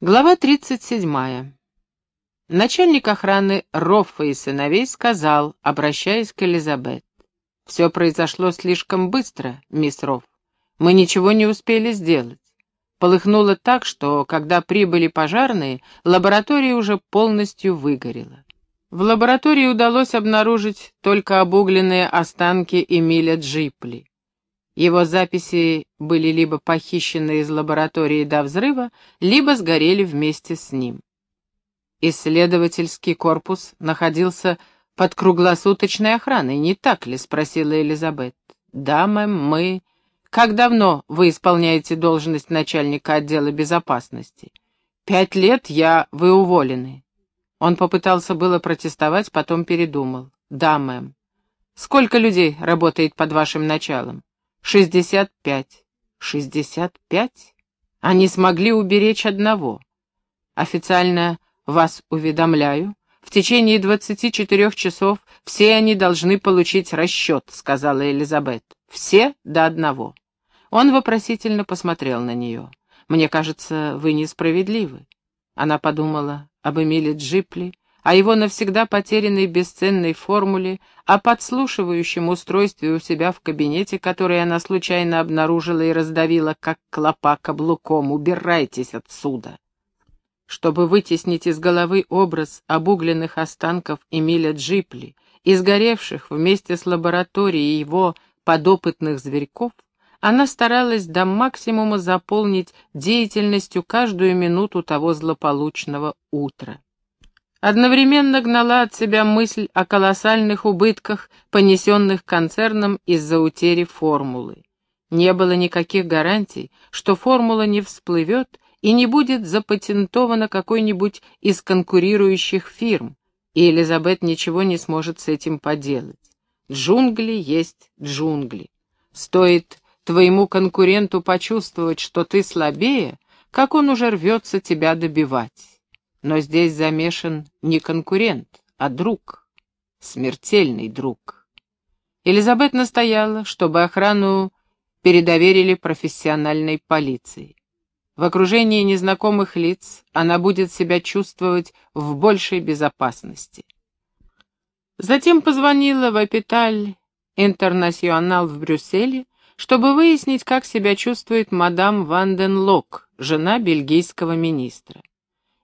Глава 37. Начальник охраны Роффа и сыновей сказал, обращаясь к Элизабет. «Все произошло слишком быстро, мисс Рофф. Мы ничего не успели сделать. Полыхнуло так, что, когда прибыли пожарные, лаборатория уже полностью выгорела. В лаборатории удалось обнаружить только обугленные останки Эмиля Джипли. Его записи были либо похищены из лаборатории до взрыва, либо сгорели вместе с ним. Исследовательский корпус находился под круглосуточной охраной, не так ли? — спросила Элизабет. Да, мэм, мы... Как давно вы исполняете должность начальника отдела безопасности? Пять лет я... Вы уволены. Он попытался было протестовать, потом передумал. Да, мэм. Сколько людей работает под вашим началом? Шестьдесят пять. Шестьдесят пять? Они смогли уберечь одного. Официально вас уведомляю. В течение двадцати четырех часов все они должны получить расчет, сказала Элизабет. Все до одного. Он вопросительно посмотрел на нее. «Мне кажется, вы несправедливы». Она подумала об Эмиле Джипли, о его навсегда потерянной бесценной формуле, о подслушивающем устройстве у себя в кабинете, которое она случайно обнаружила и раздавила, как клопа каблуком. «Убирайтесь отсюда!» Чтобы вытеснить из головы образ обугленных останков Эмиля Джипли, изгоревших вместе с лабораторией его подопытных зверьков, она старалась до максимума заполнить деятельностью каждую минуту того злополучного утра. Одновременно гнала от себя мысль о колоссальных убытках, понесенных концерном из-за утери формулы. Не было никаких гарантий, что формула не всплывет и не будет запатентована какой-нибудь из конкурирующих фирм, и Элизабет ничего не сможет с этим поделать. Джунгли есть джунгли. Стоит твоему конкуренту почувствовать, что ты слабее, как он уже рвется тебя добивать. Но здесь замешан не конкурент, а друг, смертельный друг. Элизабет настояла, чтобы охрану передоверили профессиональной полиции. В окружении незнакомых лиц она будет себя чувствовать в большей безопасности. Затем позвонила в Опиталь Интернационал в Брюсселе, чтобы выяснить, как себя чувствует мадам Ванден Лок, жена бельгийского министра.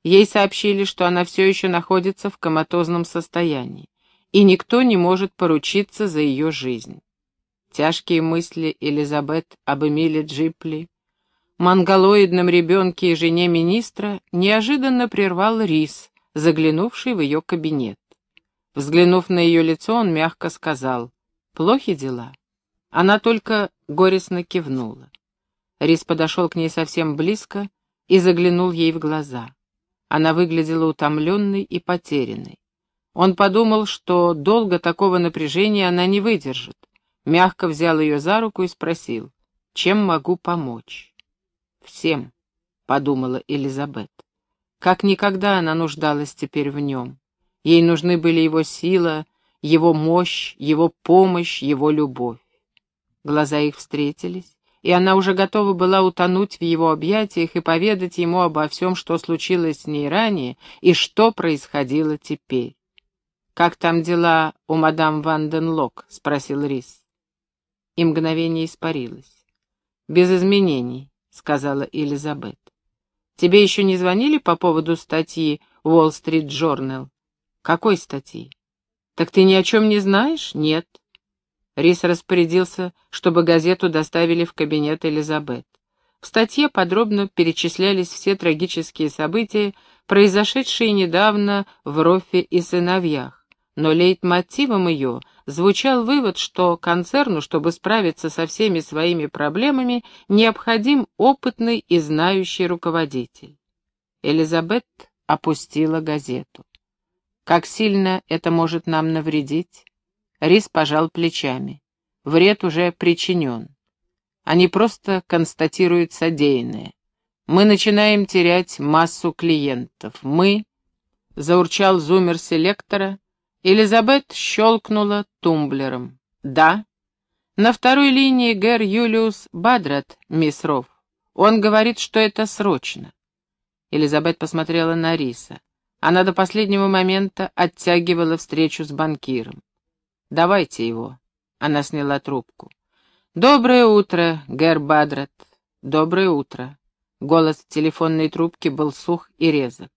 Ей сообщили, что она все еще находится в коматозном состоянии, и никто не может поручиться за ее жизнь. Тяжкие мысли Элизабет об Эмиле Джипли, монголоидном ребенке и жене министра, неожиданно прервал Рис, заглянувший в ее кабинет. Взглянув на ее лицо, он мягко сказал, «Плохи дела?» Она только горестно кивнула. Рис подошел к ней совсем близко и заглянул ей в глаза. Она выглядела утомленной и потерянной. Он подумал, что долго такого напряжения она не выдержит. Мягко взял ее за руку и спросил, чем могу помочь? «Всем», — подумала Элизабет. Как никогда она нуждалась теперь в нем. Ей нужны были его сила, его мощь, его помощь, его любовь. Глаза их встретились, и она уже готова была утонуть в его объятиях и поведать ему обо всем, что случилось с ней ранее и что происходило теперь. «Как там дела у мадам Ванденлок?» — спросил Рис. И мгновение испарилось. «Без изменений», — сказала Элизабет. «Тебе еще не звонили по поводу статьи Wall Street Journal?» «Какой статьи?» «Так ты ни о чем не знаешь?» «Нет». Рис распорядился, чтобы газету доставили в кабинет Элизабет. В статье подробно перечислялись все трагические события, произошедшие недавно в Рофе и сыновьях. Но лейтмотивом ее звучал вывод, что концерну, чтобы справиться со всеми своими проблемами, необходим опытный и знающий руководитель. Элизабет опустила газету. Как сильно это может нам навредить? Рис пожал плечами. Вред уже причинен. Они просто констатируют содеянное. Мы начинаем терять массу клиентов. Мы... Заурчал зумер селектора. Элизабет щелкнула тумблером. Да. На второй линии Гэр Юлиус Бадрат, мисс Ров. Он говорит, что это срочно. Элизабет посмотрела на Риса. Она до последнего момента оттягивала встречу с банкиром. «Давайте его». Она сняла трубку. «Доброе утро, Гэр Бадрат. Доброе утро». Голос в телефонной трубке был сух и резок.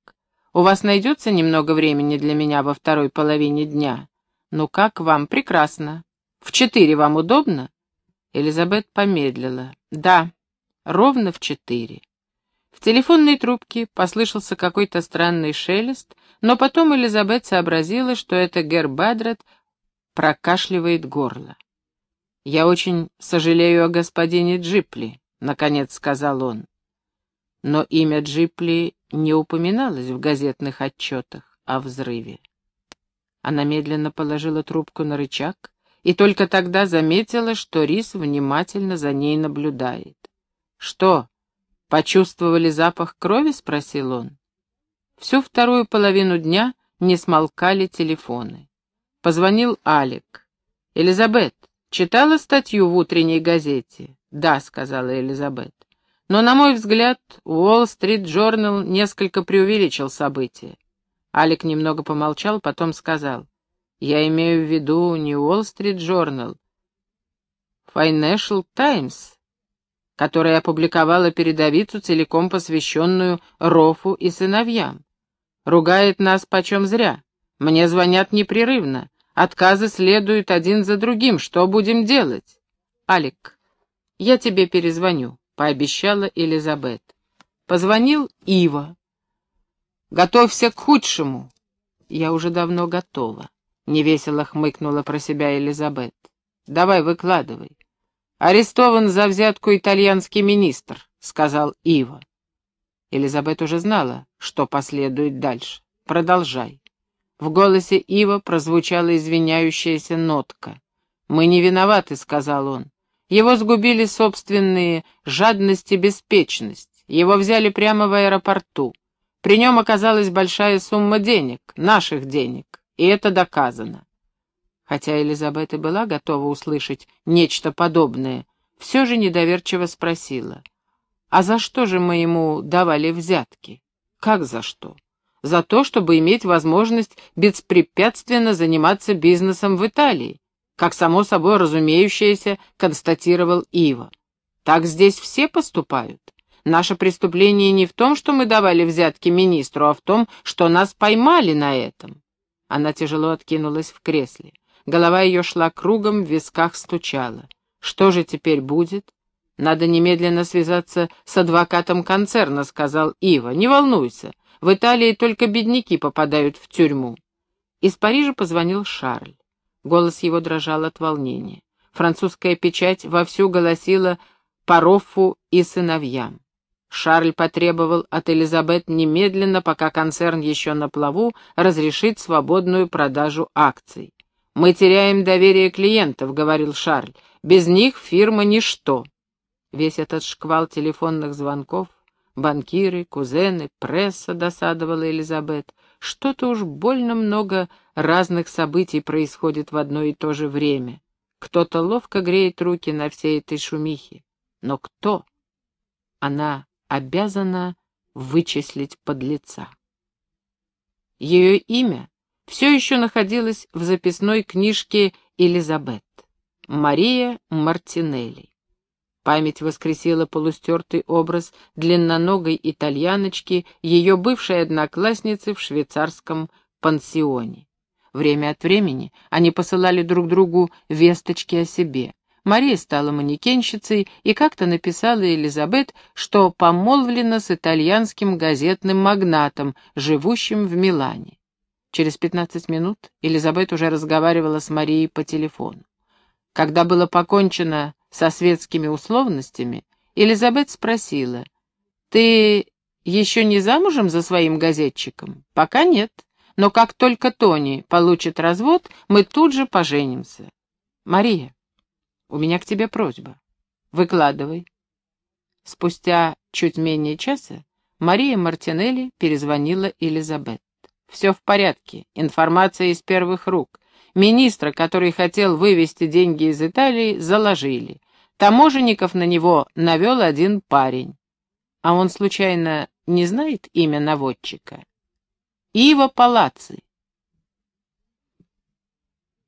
«У вас найдется немного времени для меня во второй половине дня? Ну как вам? Прекрасно. В четыре вам удобно?» Элизабет помедлила. «Да, ровно в четыре». В телефонной трубке послышался какой-то странный шелест, но потом Элизабет сообразила, что это Гер Бадрат прокашливает горло. «Я очень сожалею о господине Джипли», — наконец сказал он. Но имя Джипли не упоминалось в газетных отчетах о взрыве. Она медленно положила трубку на рычаг и только тогда заметила, что Рис внимательно за ней наблюдает. «Что, почувствовали запах крови?» — спросил он. Всю вторую половину дня не смолкали телефоны. Позвонил Алик. «Элизабет, читала статью в утренней газете?» «Да», — сказала Элизабет. Но, на мой взгляд, Уолл-стрит Джорнал несколько преувеличил события. Алик немного помолчал, потом сказал. Я имею в виду не Уолл-стрит Джорнал, Financial Times, которая опубликовала передовицу, целиком посвященную Рофу и сыновьям. Ругает нас почем зря. Мне звонят непрерывно. Отказы следуют один за другим. Что будем делать? Алик, я тебе перезвоню, пообещала Элизабет. Позвонил Ива. Готовься к худшему. Я уже давно готова. Невесело хмыкнула про себя Элизабет. Давай, выкладывай. Арестован за взятку итальянский министр, сказал Ива. Элизабет уже знала, что последует дальше. Продолжай. В голосе Ива прозвучала извиняющаяся нотка. «Мы не виноваты», — сказал он. «Его сгубили собственные жадность и беспечность. Его взяли прямо в аэропорту. При нем оказалась большая сумма денег, наших денег, и это доказано». Хотя Элизабет и была готова услышать нечто подобное, все же недоверчиво спросила. «А за что же мы ему давали взятки?» «Как за что?» За то, чтобы иметь возможность беспрепятственно заниматься бизнесом в Италии, как само собой разумеющееся констатировал Ива. Так здесь все поступают. Наше преступление не в том, что мы давали взятки министру, а в том, что нас поймали на этом. Она тяжело откинулась в кресле. Голова ее шла кругом, в висках стучала. Что же теперь будет? Надо немедленно связаться с адвокатом концерна, сказал Ива. Не волнуйся, в Италии только бедняки попадают в тюрьму. Из Парижа позвонил Шарль. Голос его дрожал от волнения. Французская печать вовсю голосила Пароффу и сыновьям. Шарль потребовал от Элизабет немедленно, пока концерн еще на плаву, разрешить свободную продажу акций. «Мы теряем доверие клиентов», — говорил Шарль. «Без них фирма ничто». Весь этот шквал телефонных звонков Банкиры, кузены, пресса, досадовала Элизабет. Что-то уж больно много разных событий происходит в одно и то же время. Кто-то ловко греет руки на всей этой шумихе. Но кто? Она обязана вычислить подлеца. Ее имя все еще находилось в записной книжке Элизабет. Мария Мартинелли. Память воскресила полустертый образ длинноногой итальяночки, ее бывшей одноклассницы в швейцарском пансионе. Время от времени они посылали друг другу весточки о себе. Мария стала манекенщицей и как-то написала Элизабет, что помолвлена с итальянским газетным магнатом, живущим в Милане. Через пятнадцать минут Элизабет уже разговаривала с Марией по телефону. Когда было покончено со светскими условностями, Элизабет спросила, «Ты еще не замужем за своим газетчиком?» «Пока нет, но как только Тони получит развод, мы тут же поженимся». «Мария, у меня к тебе просьба. Выкладывай». Спустя чуть менее часа Мария Мартинелли перезвонила Элизабет. «Все в порядке, информация из первых рук. Министра, который хотел вывести деньги из Италии, заложили. Таможенников на него навел один парень. А он, случайно, не знает имя наводчика? Ива Палаци.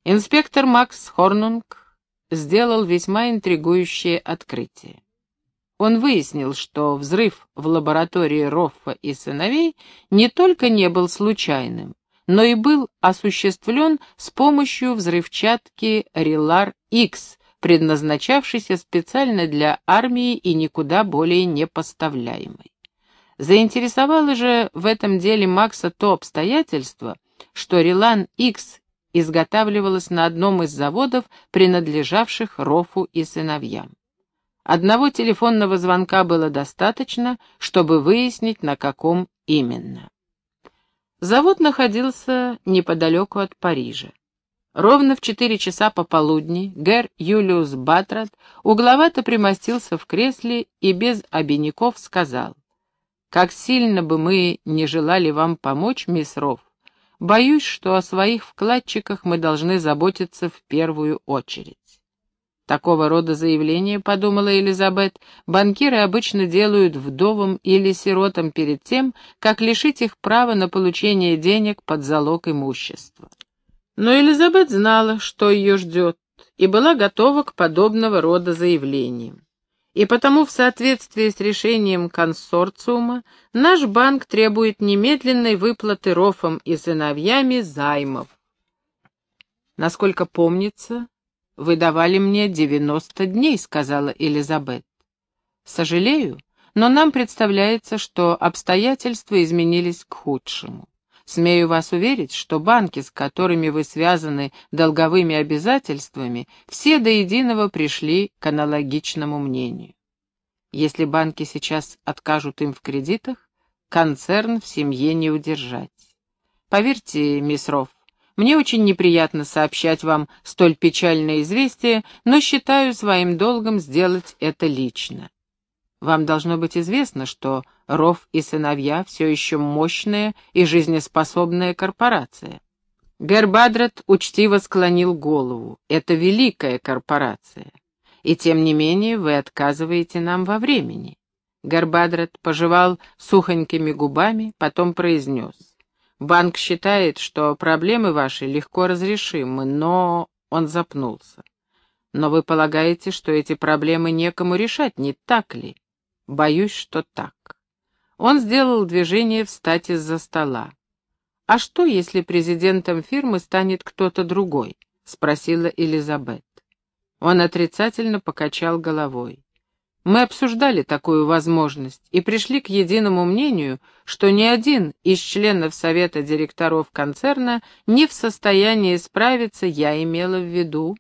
Инспектор Макс Хорнунг сделал весьма интригующее открытие. Он выяснил, что взрыв в лаборатории Роффа и сыновей не только не был случайным, но и был осуществлен с помощью взрывчатки Релар-X, предназначавшейся специально для армии и никуда более не поставляемой. Заинтересовало же в этом деле Макса то обстоятельство, что Релан-X изготавливалась на одном из заводов, принадлежавших Рофу и сыновьям. Одного телефонного звонка было достаточно, чтобы выяснить, на каком именно. Завод находился неподалеку от Парижа. Ровно в четыре часа пополудни Гер Юлиус Батрат угловато примостился в кресле и без обиняков сказал, «Как сильно бы мы не желали вам помочь, мисс Ров, боюсь, что о своих вкладчиках мы должны заботиться в первую очередь». Такого рода заявления, подумала Элизабет, банкиры обычно делают вдовам или сиротам перед тем, как лишить их права на получение денег под залог имущества. Но Элизабет знала, что ее ждет, и была готова к подобного рода заявлениям. И потому в соответствии с решением консорциума наш банк требует немедленной выплаты рофам и сыновьями займов. Насколько помнится, «Вы давали мне девяносто дней», — сказала Элизабет. «Сожалею, но нам представляется, что обстоятельства изменились к худшему. Смею вас уверить, что банки, с которыми вы связаны долговыми обязательствами, все до единого пришли к аналогичному мнению. Если банки сейчас откажут им в кредитах, концерн в семье не удержать. Поверьте, мисс Рофф, мне очень неприятно сообщать вам столь печальное известие, но считаю своим долгом сделать это лично. Вам должно быть известно, что Ров и сыновья все еще мощная и жизнеспособная корпорация. Гербадрат учтиво склонил голову. Это великая корпорация. И тем не менее вы отказываете нам во времени. Гербадрат пожевал сухонькими губами, потом произнес. Банк считает, что проблемы ваши легко разрешимы, но...» Он запнулся. «Но вы полагаете, что эти проблемы некому решать, не так ли?» «Боюсь, что так». Он сделал движение встать из-за стола. «А что, если президентом фирмы станет кто-то другой?» — спросила Элизабет. Он отрицательно покачал головой. Мы обсуждали такую возможность и пришли к единому мнению, что ни один из членов совета директоров концерна не в состоянии справиться, я имела в виду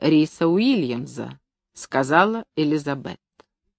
Риса Уильямса, сказала Элизабет.